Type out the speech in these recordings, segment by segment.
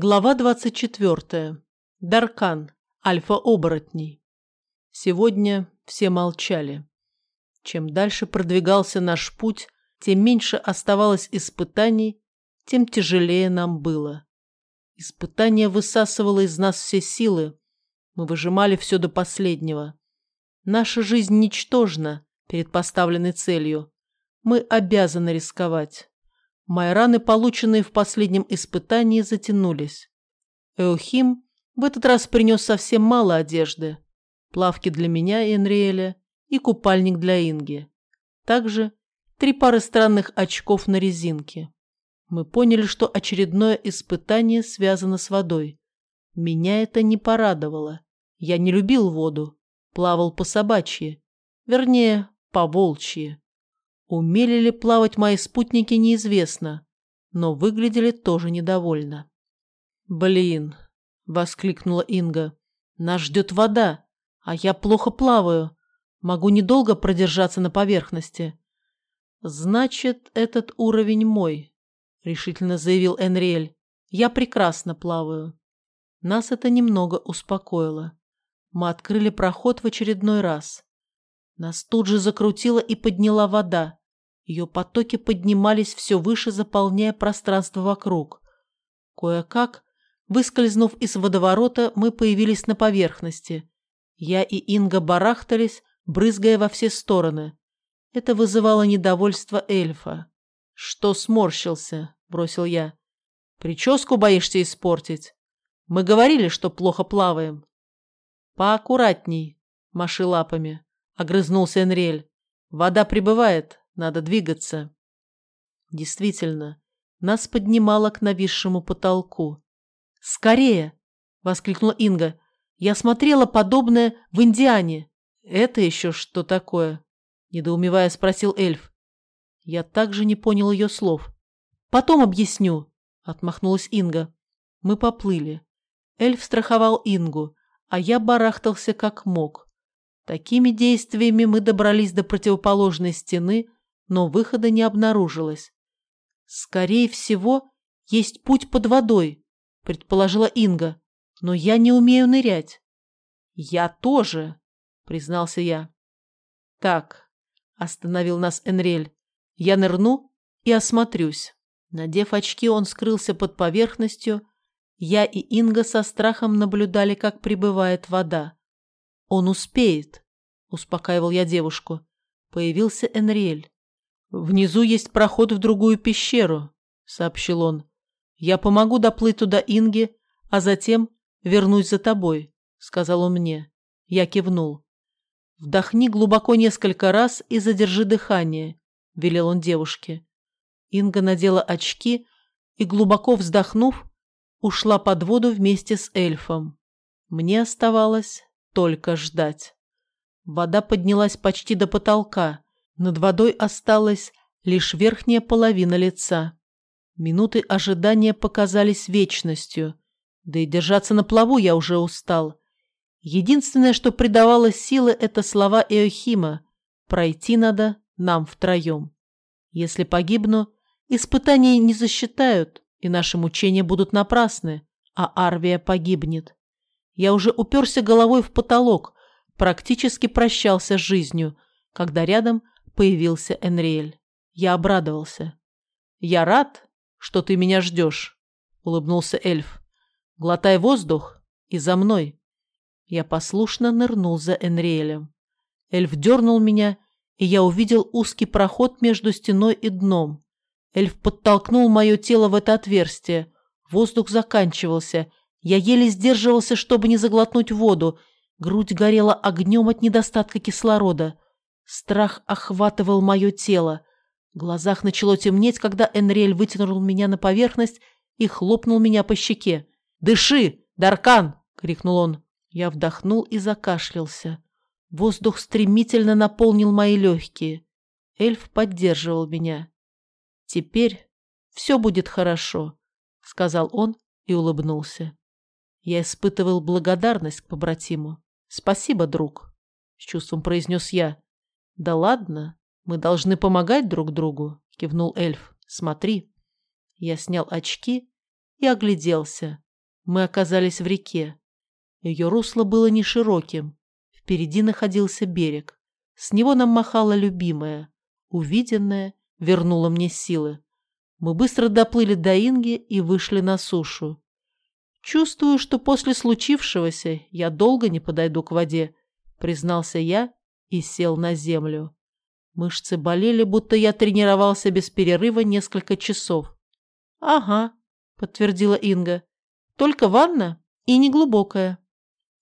Глава 24. Даркан. Альфа-оборотней. Сегодня все молчали. Чем дальше продвигался наш путь, тем меньше оставалось испытаний, тем тяжелее нам было. Испытание высасывало из нас все силы. Мы выжимали все до последнего. Наша жизнь ничтожна перед поставленной целью. Мы обязаны рисковать. Мои раны, полученные в последнем испытании, затянулись. Эохим в этот раз принес совсем мало одежды. Плавки для меня и Энриэля и купальник для Инги. Также три пары странных очков на резинке. Мы поняли, что очередное испытание связано с водой. Меня это не порадовало. Я не любил воду. Плавал по собачьи. Вернее, по волчьи. Умели ли плавать мои спутники, неизвестно, но выглядели тоже недовольно. «Блин!» — воскликнула Инга. «Нас ждет вода, а я плохо плаваю. Могу недолго продержаться на поверхности». «Значит, этот уровень мой», — решительно заявил Энриэль. «Я прекрасно плаваю». Нас это немного успокоило. Мы открыли проход в очередной раз. Нас тут же закрутила и подняла вода. Ее потоки поднимались все выше, заполняя пространство вокруг. Кое-как, выскользнув из водоворота, мы появились на поверхности. Я и Инга барахтались, брызгая во все стороны. Это вызывало недовольство эльфа. «Что сморщился?» – бросил я. «Прическу боишься испортить? Мы говорили, что плохо плаваем». «Поаккуратней», – маши лапами, – огрызнулся Энриэль. «Вода прибывает, надо двигаться. Действительно, нас поднимало к нависшему потолку. «Скорее!» — воскликнула Инга. «Я смотрела подобное в Индиане». «Это еще что такое?» — недоумевая спросил эльф. Я также не понял ее слов. «Потом объясню», — отмахнулась Инга. Мы поплыли. Эльф страховал Ингу, а я барахтался как мог. Такими действиями мы добрались до противоположной стены, но выхода не обнаружилось. «Скорее всего, есть путь под водой», — предположила Инга, «но я не умею нырять». «Я тоже», — признался я. «Так», — остановил нас Энрель, — «я нырну и осмотрюсь». Надев очки, он скрылся под поверхностью. Я и Инга со страхом наблюдали, как прибывает вода. «Он успеет», — успокаивал я девушку. Появился Энриэль. «Внизу есть проход в другую пещеру», — сообщил он. «Я помогу доплыть туда Инге, а затем вернусь за тобой», — сказал он мне. Я кивнул. «Вдохни глубоко несколько раз и задержи дыхание», — велел он девушке. Инга надела очки и, глубоко вздохнув, ушла под воду вместе с эльфом. Мне оставалось только ждать. Вода поднялась почти до потолка, над водой осталась лишь верхняя половина лица. Минуты ожидания показались вечностью. Да и держаться на плаву я уже устал. Единственное, что придавало силы, это слова Эохима. Пройти надо нам втроем. Если погибну, испытания не засчитают, и наши мучения будут напрасны, а Арвия погибнет. Я уже уперся головой в потолок, практически прощался с жизнью, когда рядом появился Энриэль. Я обрадовался. «Я рад, что ты меня ждешь», — улыбнулся эльф. «Глотай воздух и за мной». Я послушно нырнул за Энриэлем. Эльф дернул меня, и я увидел узкий проход между стеной и дном. Эльф подтолкнул мое тело в это отверстие. Воздух заканчивался. Я еле сдерживался, чтобы не заглотнуть воду. Грудь горела огнем от недостатка кислорода. Страх охватывал мое тело. В глазах начало темнеть, когда Энриэль вытянул меня на поверхность и хлопнул меня по щеке. «Дыши, Даркан!» — крикнул он. Я вдохнул и закашлялся. Воздух стремительно наполнил мои легкие. Эльф поддерживал меня. «Теперь все будет хорошо», — сказал он и улыбнулся. Я испытывал благодарность к побратиму. «Спасибо, друг», — с чувством произнес я. «Да ладно, мы должны помогать друг другу», — кивнул эльф. «Смотри». Я снял очки и огляделся. Мы оказались в реке. Ее русло было не широким. Впереди находился берег. С него нам махала любимая. Увиденное вернуло мне силы. Мы быстро доплыли до Инги и вышли на сушу. Чувствую, что после случившегося я долго не подойду к воде, признался я и сел на землю. Мышцы болели, будто я тренировался без перерыва несколько часов. «Ага», — подтвердила Инга. «Только ванна и неглубокая».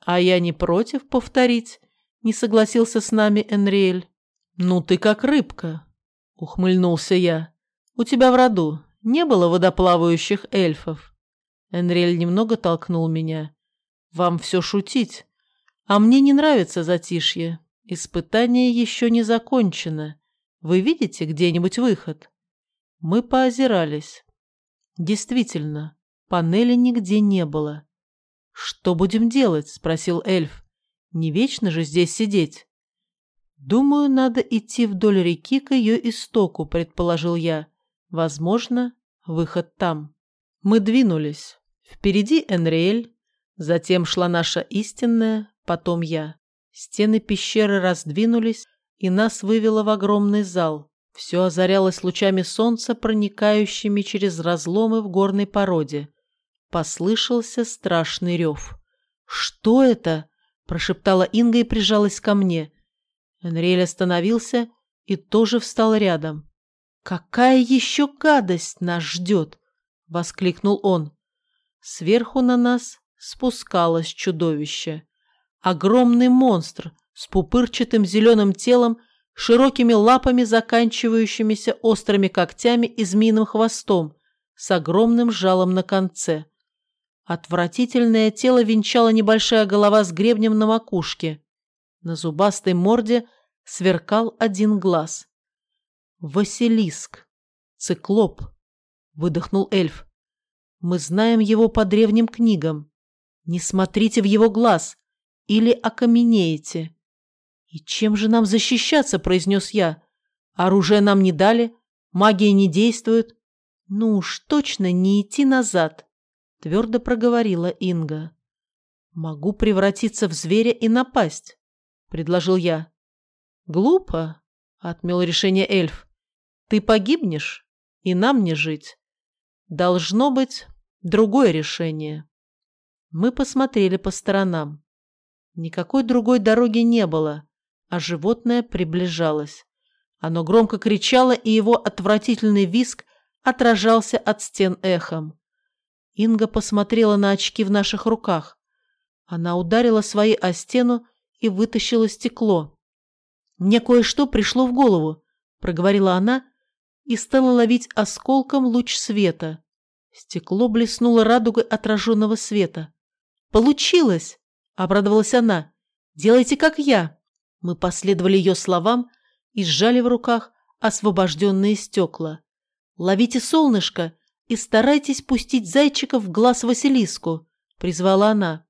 «А я не против повторить», — не согласился с нами Энриэль. «Ну ты как рыбка», — ухмыльнулся я. «У тебя в роду не было водоплавающих эльфов?» Энриэль немного толкнул меня. «Вам все шутить, а мне не нравится затишье. Испытание еще не закончено. Вы видите где-нибудь выход?» Мы поозирались. Действительно, панели нигде не было. «Что будем делать?» – спросил эльф. «Не вечно же здесь сидеть». «Думаю, надо идти вдоль реки к ее истоку», – предположил я. «Возможно, выход там». Мы двинулись. Впереди Энриэль, затем шла наша истинная, потом я. Стены пещеры раздвинулись, и нас вывело в огромный зал. Все озарялось лучами солнца, проникающими через разломы в горной породе. Послышался страшный рев. «Что это?» – прошептала Инга и прижалась ко мне. Энриэль остановился и тоже встал рядом. «Какая еще гадость нас ждет?» – воскликнул он. Сверху на нас спускалось чудовище. Огромный монстр с пупырчатым зеленым телом, широкими лапами, заканчивающимися острыми когтями и змеиным хвостом, с огромным жалом на конце. Отвратительное тело венчала небольшая голова с гребнем на макушке. На зубастой морде сверкал один глаз. «Василиск! Циклоп!» — выдохнул эльф. «Мы знаем его по древним книгам. Не смотрите в его глаз!» или окаменеете. «И чем же нам защищаться?» – произнес я. «Оружие нам не дали, магия не действует». «Ну уж точно не идти назад», – твердо проговорила Инга. «Могу превратиться в зверя и напасть», – предложил я. «Глупо», – отмел решение эльф. «Ты погибнешь, и нам не жить. Должно быть другое решение». Мы посмотрели по сторонам. Никакой другой дороги не было, а животное приближалось. Оно громко кричало, и его отвратительный визг отражался от стен эхом. Инга посмотрела на очки в наших руках. Она ударила свои о стену и вытащила стекло. «Мне кое-что пришло в голову», — проговорила она и стала ловить осколком луч света. Стекло блеснуло радугой отраженного света. «Получилось!» Обрадовалась она. «Делайте, как я». Мы последовали ее словам и сжали в руках освобожденные стекла. «Ловите солнышко и старайтесь пустить зайчика в глаз Василиску», — призвала она.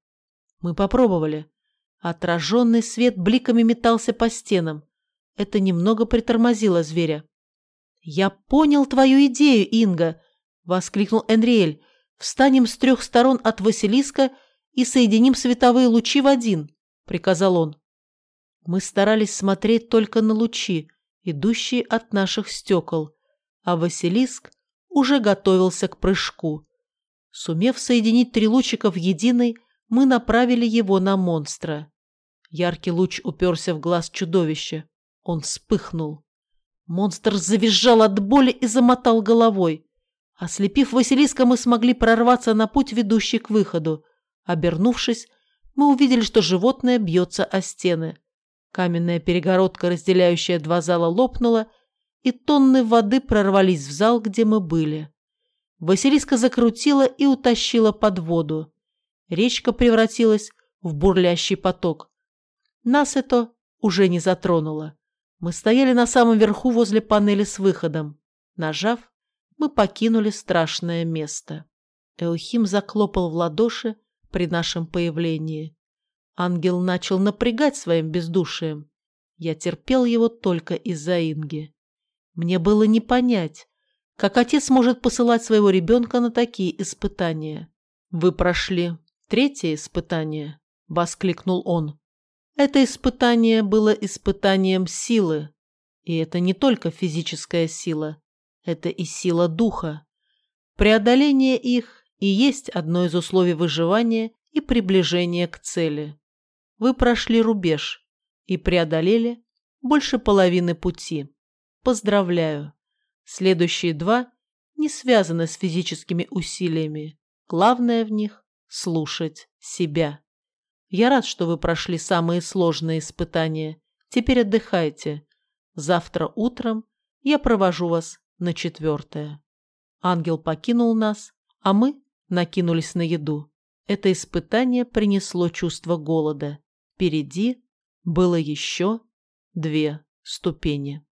Мы попробовали. Отраженный свет бликами метался по стенам. Это немного притормозило зверя. «Я понял твою идею, Инга!» — воскликнул Энриэль. «Встанем с трех сторон от Василиска и соединим световые лучи в один», — приказал он. Мы старались смотреть только на лучи, идущие от наших стекол, а Василиск уже готовился к прыжку. Сумев соединить три лучика в единый, мы направили его на монстра. Яркий луч уперся в глаз чудовища. Он вспыхнул. Монстр завизжал от боли и замотал головой. Ослепив Василиска, мы смогли прорваться на путь, ведущий к выходу. Обернувшись, мы увидели, что животное бьется о стены. Каменная перегородка, разделяющая два зала, лопнула, и тонны воды прорвались в зал, где мы были. Василиска закрутила и утащила под воду. Речка превратилась в бурлящий поток. Нас это уже не затронуло. Мы стояли на самом верху возле панели с выходом. Нажав, мы покинули страшное место. Эохим заклопал в ладоши, при нашем появлении. Ангел начал напрягать своим бездушием. Я терпел его только из-за Инги. Мне было не понять, как отец может посылать своего ребенка на такие испытания. «Вы прошли третье испытание», — воскликнул он. «Это испытание было испытанием силы, и это не только физическая сила, это и сила духа. Преодоление их и есть одно из условий выживания и приближения к цели. Вы прошли рубеж и преодолели больше половины пути. Поздравляю. Следующие два не связаны с физическими усилиями. Главное в них – слушать себя. Я рад, что вы прошли самые сложные испытания. Теперь отдыхайте. Завтра утром я провожу вас на четвертое. Ангел покинул нас, а мы накинулись на еду. Это испытание принесло чувство голода. Впереди было еще две ступени.